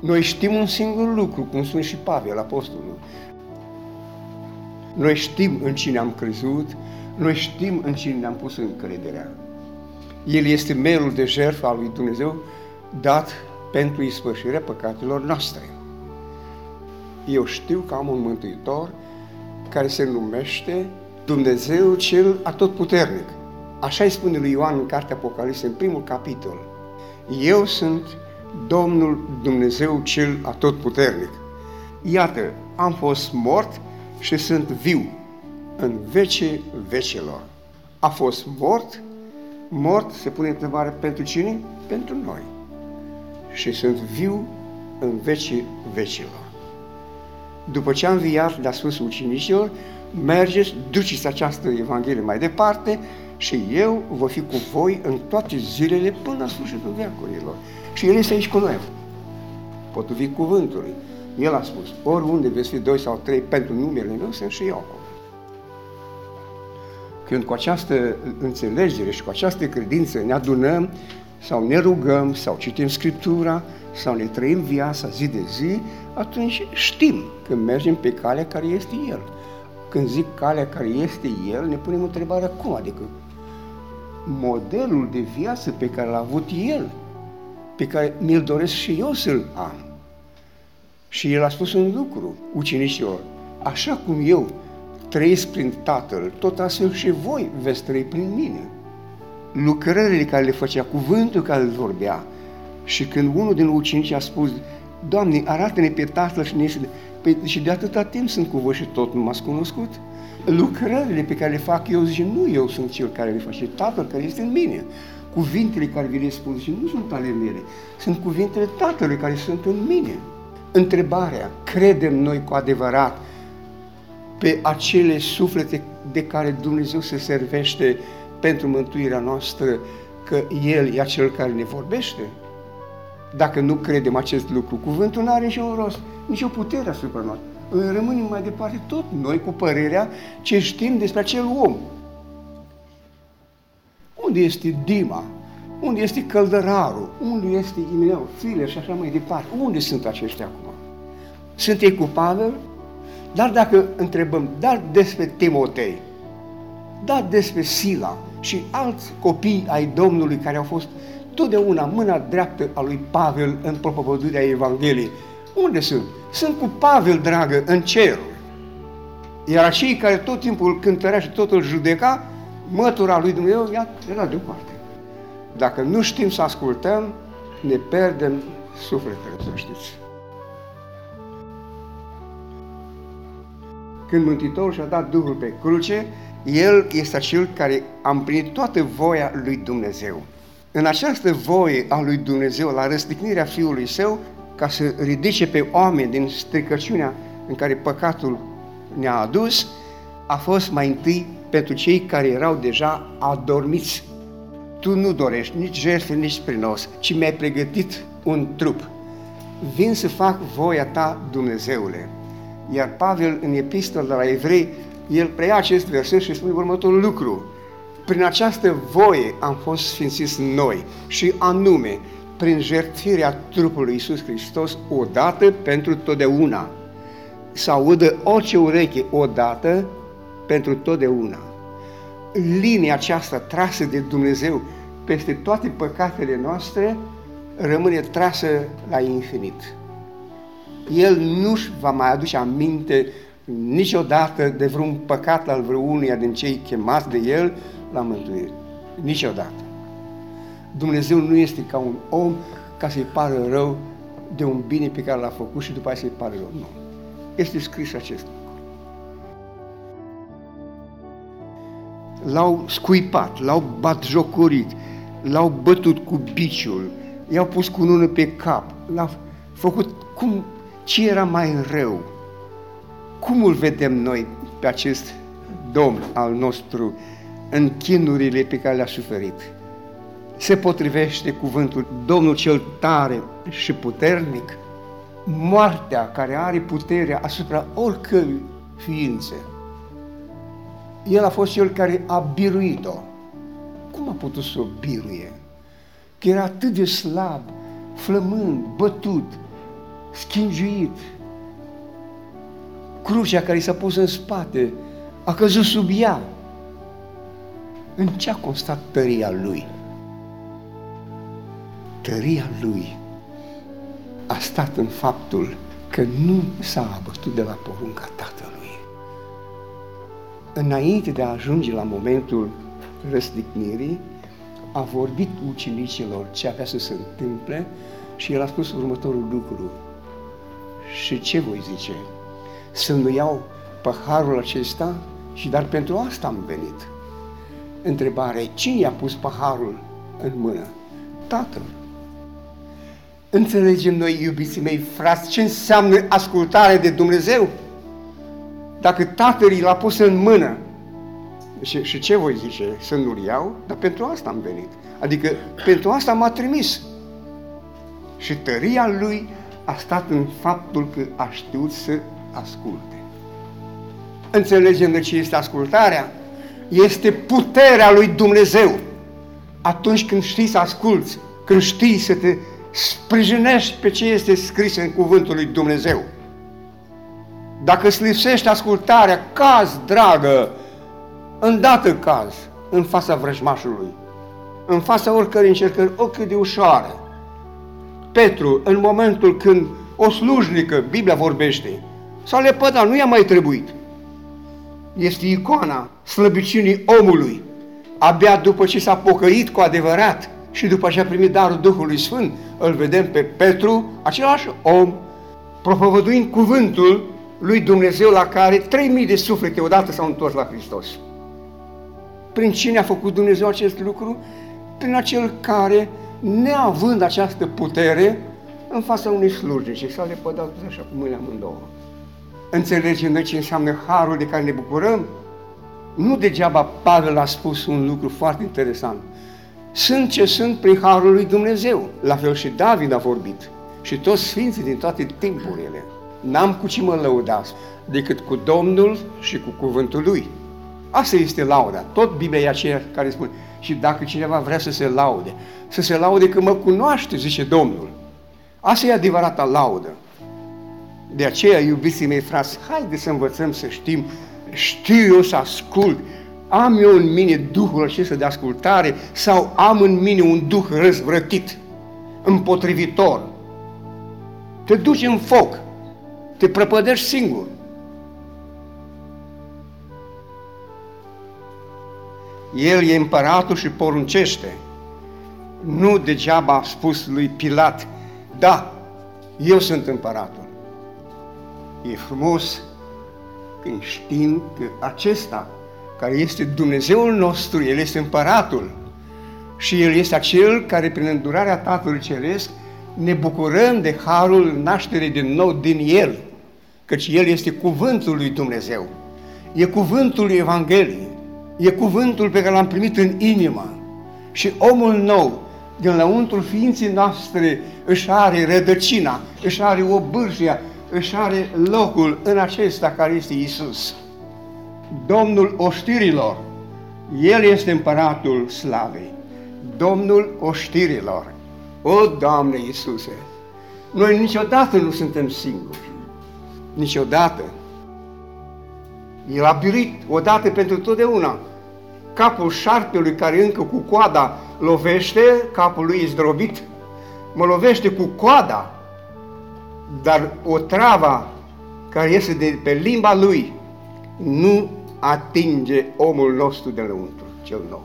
Noi știm un singur lucru, cum sunt și Pavel, apostolul. Noi știm în cine am crezut, noi știm în cine ne-am pus încrederea. El este melul de jertfă al lui Dumnezeu dat pentru ispășirea păcatelor noastre. Eu știu că am un mântuitor care se numește Dumnezeu cel atotputernic. Așa îi spune lui Ioan în Cartea Apocalipsă, în primul capitol. Eu sunt Domnul Dumnezeu cel atotputernic. Iată, am fost mort și sunt viu în vece vecelor. A fost mort, mort, se pune întrebare pentru cine? Pentru noi. Și sunt viu în vece vecelor. După ce am înviat, le-a spus ucenicilor, mergeți, duceți această Evanghelie mai departe și eu voi fi cu voi în toate zilele până la sfârșitul veacurilor. Și El este aici cu noi. Potrivit cuvântului. El a spus, oriunde veți fi doi sau trei pentru numele meu, sunt și eu acolo. Când cu această înțelegere și cu această credință ne adunăm sau ne rugăm sau citim Scriptura sau ne trăim viața zi de zi, atunci știm că mergem pe calea care este El. Când zic calea care este El, ne punem întrebarea cum, adică modelul de viață pe care l-a avut El, pe care mi-l doresc și eu să-l am. Și El a spus un lucru ucenicilor, așa cum eu trăiesc prin Tatăl, tot astfel și voi veți trăi prin mine. Lucrările care le făcea, cuvântul care îl vorbea, și când unul din ucenici a spus, Doamne, arată-ne pe Tatăl și ne Păi și de atâta timp sunt cu voi și tot nu m-ați cunoscut. Lucrările pe care le fac eu, zice, nu eu sunt cel care le face, Tatăl care este în mine. Cuvintele care vi le spun, zice, nu sunt ale mele, sunt cuvintele Tatălui care sunt în mine. Întrebarea, credem noi cu adevărat pe acele suflete de care Dumnezeu se servește pentru mântuirea noastră, că El e acel care ne vorbește? Dacă nu credem acest lucru, cuvântul nu are nici un rost, nici o putere asupra noastră. Rămânem mai departe tot noi cu părerea ce știm despre acel om. Unde este Dima? Unde este Căldărarul? Unde este Imeneu, File și așa mai departe? Unde sunt aceștia acum? Sunt ei cu Pavel? Dar dacă întrebăm, dar despre Timotei, dar despre Sila și alți copii ai Domnului care au fost totdeauna mâna dreaptă a lui Pavel în propovăduirea Evangheliei. Unde sunt? Sunt cu Pavel, dragă, în cer. Iar cei care tot timpul cântărea și tot îl judeca, mătura lui Dumnezeu era deoparte. Dacă nu știm să ascultăm, ne pierdem sufletele, să știți. Când Mântuitorul și-a dat Duhul pe cruce, El este acel care a împlinit toată voia lui Dumnezeu. În această voie a lui Dumnezeu, la răstignirea Fiului Său, ca să ridice pe oameni din stricăciunea în care păcatul ne-a adus, a fost mai întâi pentru cei care erau deja adormiți. Tu nu dorești nici jertfe, nici prinos, ci mi-ai pregătit un trup. Vin să fac voia ta, Dumnezeule. Iar Pavel, în epistola la evrei, el preia acest verset și spune următorul lucru. Prin această voie am fost sfințiți noi și anume prin jertfirea trupului Iisus Hristos odată pentru totdeauna. Să audă orice ureche odată pentru totdeauna. Linia aceasta trasă de Dumnezeu peste toate păcatele noastre rămâne trasă la infinit. El nu-și va mai aduce aminte niciodată de vreun păcat al vreunuia din cei chemați de El la mântuire. Niciodată. Dumnezeu nu este ca un om ca să-i pară rău de un bine pe care l-a făcut și după aceea să-i pară rău. Nu. Este scris acest lucru. L-au scuipat, l-au batjocorit, l-au bătut cu biciul, i-au pus cu unul pe cap, l-au făcut cum, ce era mai rău. Cum îl vedem noi pe acest Domn al nostru în chinurile pe care le-a suferit. Se potrivește cuvântul Domnul cel tare și puternic, moartea care are puterea asupra oricărui ființe. El a fost cel care a biruit-o. Cum a putut să o biruie? Că era atât de slab, flămând, bătut, schingiuit. Crucea care i s-a pus în spate a căzut sub ea. În ce a constat tăria lui? Tăria lui a stat în faptul că nu s-a abătut de la porunca tatălui. Înainte de a ajunge la momentul răstignirii, a vorbit ucenicilor ce avea să se întâmple și el a spus următorul lucru. Și ce voi zice? Să nu iau paharul acesta și dar pentru asta am venit. Întrebare, cine i-a pus paharul în mână? Tatăl. Înțelegem noi, iubiții mei, frați, ce înseamnă ascultare de Dumnezeu? Dacă tatăl l-a pus în mână, și, și ce voi zice? Să nu-l iau? Dar pentru asta am venit. Adică pentru asta m-a trimis. Și tăria lui a stat în faptul că a știut să asculte. Înțelegem de ce este ascultarea? Este puterea lui Dumnezeu. Atunci când știi să asculți, când știi să te sprijinești pe ce este scris în cuvântul lui Dumnezeu. Dacă îți lipsește ascultarea, caz, dragă, îndată caz în fața vrăjmașului, în fața oricărei încercări, oricât de ușoare. Petru, în momentul când o slujnică, Biblia vorbește, s-a lepădat, nu i-a mai trebuit. Este icoana slăbiciunii omului. Abia după ce s-a pocăit cu adevărat și după ce a primit darul Duhului Sfânt, îl vedem pe Petru, același om, propovăduind cuvântul lui Dumnezeu la care 3.000 de suflete odată s-au întors la Hristos. Prin cine a făcut Dumnezeu acest lucru? Prin acel care, neavând această putere, în fața unei slujnici, s-a lepădat așa cu mâinile amândouă. Înțelegem noi ce înseamnă harul de care ne bucurăm? Nu degeaba Pavel a spus un lucru foarte interesant. Sunt ce sunt prin harul lui Dumnezeu. La fel și David a vorbit. Și toți sfinții din toate timpurile. N-am cu ce mă lăudați decât cu Domnul și cu cuvântul Lui. Asta este lauda. Tot Biblia e aceea care spune. Și dacă cineva vrea să se laude, să se laude că mă cunoaște, zice Domnul. Asta e adevărata laudă. De aceea, iubiții mei frați, haide să învățăm să știm, știu eu să ascult, am eu în mine Duhul acesta de ascultare sau am în mine un Duh răzvrătit, împotrivitor. Te duci în foc, te prăpădești singur. El e împăratul și poruncește. Nu degeaba a spus lui Pilat, da, eu sunt împăratul. E frumos când știm că acesta, care este Dumnezeul nostru, El este împăratul. Și El este acel care prin îndurarea Tatălui Ceresc ne bucurăm de harul nașterii din nou din El, căci El este cuvântul lui Dumnezeu, e cuvântul lui Evangheliei, e cuvântul pe care l-am primit în inimă. Și omul nou, din lăuntrul ființei noastre, își are rădăcina, își are obârșia, își are locul în acesta care este Isus. Domnul oștirilor, El este împăratul slavei. Domnul oștirilor. O, Doamne Iisuse, noi niciodată nu suntem singuri. Niciodată. El a birit odată pentru totdeauna capul șarpelui care încă cu coada lovește, capul lui e zdrobit, mă lovește cu coada, dar o trava care iese de pe limba lui nu atinge omul nostru de lăuntru, cel nou.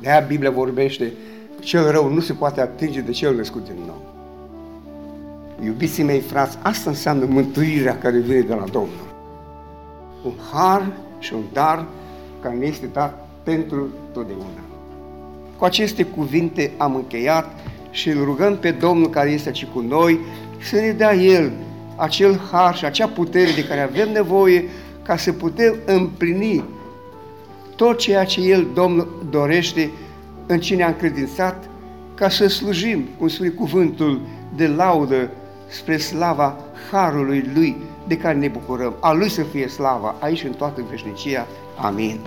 De aia Biblia vorbește, cel rău nu se poate atinge de cel născut din nou. Iubiții mei frați, asta înseamnă mântuirea care vine de la Domnul. Un har și un dar care ne este dat pentru totdeauna. Cu aceste cuvinte am încheiat și îl rugăm pe Domnul care este aici cu noi să ne dea El acel har și acea putere de care avem nevoie ca să putem împlini tot ceea ce El, Domnul, dorește în cine am credințat, ca să slujim, cum spune cuvântul, de laudă spre slava Harului Lui de care ne bucurăm. A Lui să fie slava aici în toată veșnicia. Amin.